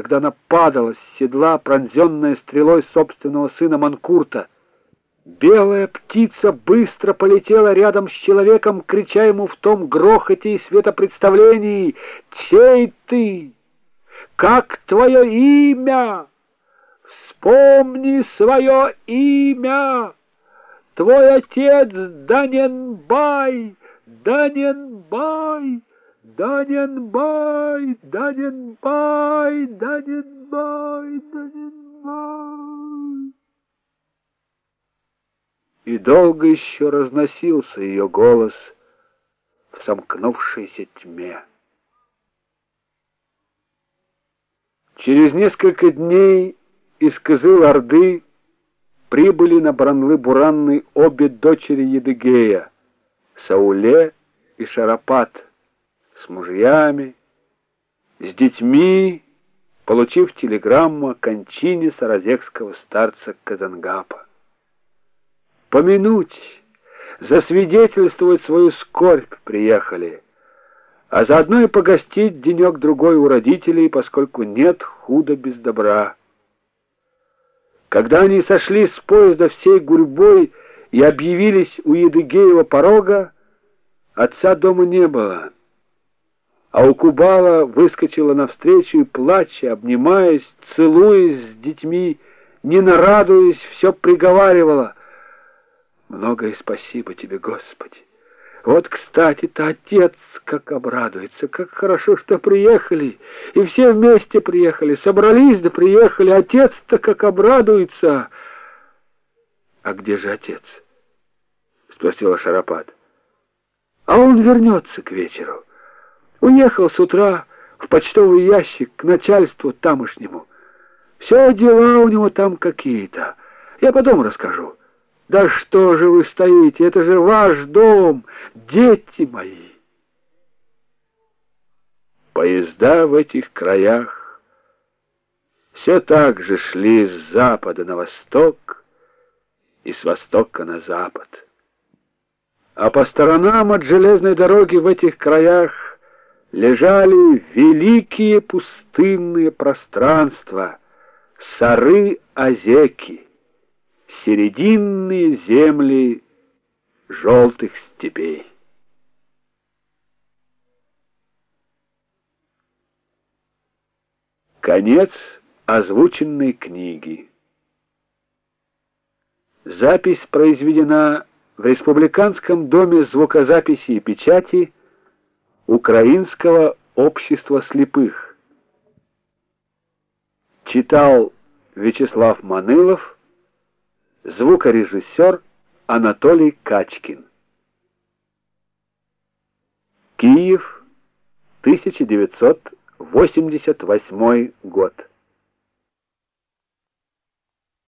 когда она падала с седла, пронзенная стрелой собственного сына Манкурта. Белая птица быстро полетела рядом с человеком, крича ему в том грохоте и светопредставлении «Чей ты? Как твое имя? Вспомни свое имя! Твой отец Даненбай, Даненбай!» Даненбай, Даненбай, Даненбай, Даненбай. И долго еще разносился ее голос в сомкнувшейся тьме. Через несколько дней из Кызыл-Орды прибыли на Бранлы-Буранный обе дочери Едыгея, Сауле и Шарапат с мужьями, с детьми, получив телеграмму о кончине саразекского старца Казангапа. Помянуть, засвидетельствовать свою скорбь приехали, а заодно и погостить денек-другой у родителей, поскольку нет худа без добра. Когда они сошли с поезда всей гурьбой и объявились у Едыгеева порога, отца дома не было а у Кубала выскочила навстречу и, плача, обнимаясь, целуясь с детьми, не нарадуясь, все приговаривала. Многое спасибо тебе, Господи! Вот, кстати-то, отец как обрадуется, как хорошо, что приехали, и все вместе приехали, собрались да приехали, отец-то как обрадуется. — А где же отец? — спросила Шарапат. — А он вернется к вечеру. Уехал с утра в почтовый ящик к начальству тамошнему. Все дела у него там какие-то. Я потом расскажу. Да что же вы стоите? Это же ваш дом, дети мои. Поезда в этих краях все так же шли с запада на восток и с востока на запад. А по сторонам от железной дороги в этих краях лежали великие пустынные пространства, сары-озеки, серединные земли желтых степей. Конец озвученной книги. Запись произведена в Республиканском доме звукозаписи и печати Украинского общества слепых. Читал Вячеслав Манылов, звукорежиссер Анатолий Качкин. Киев, 1988 год.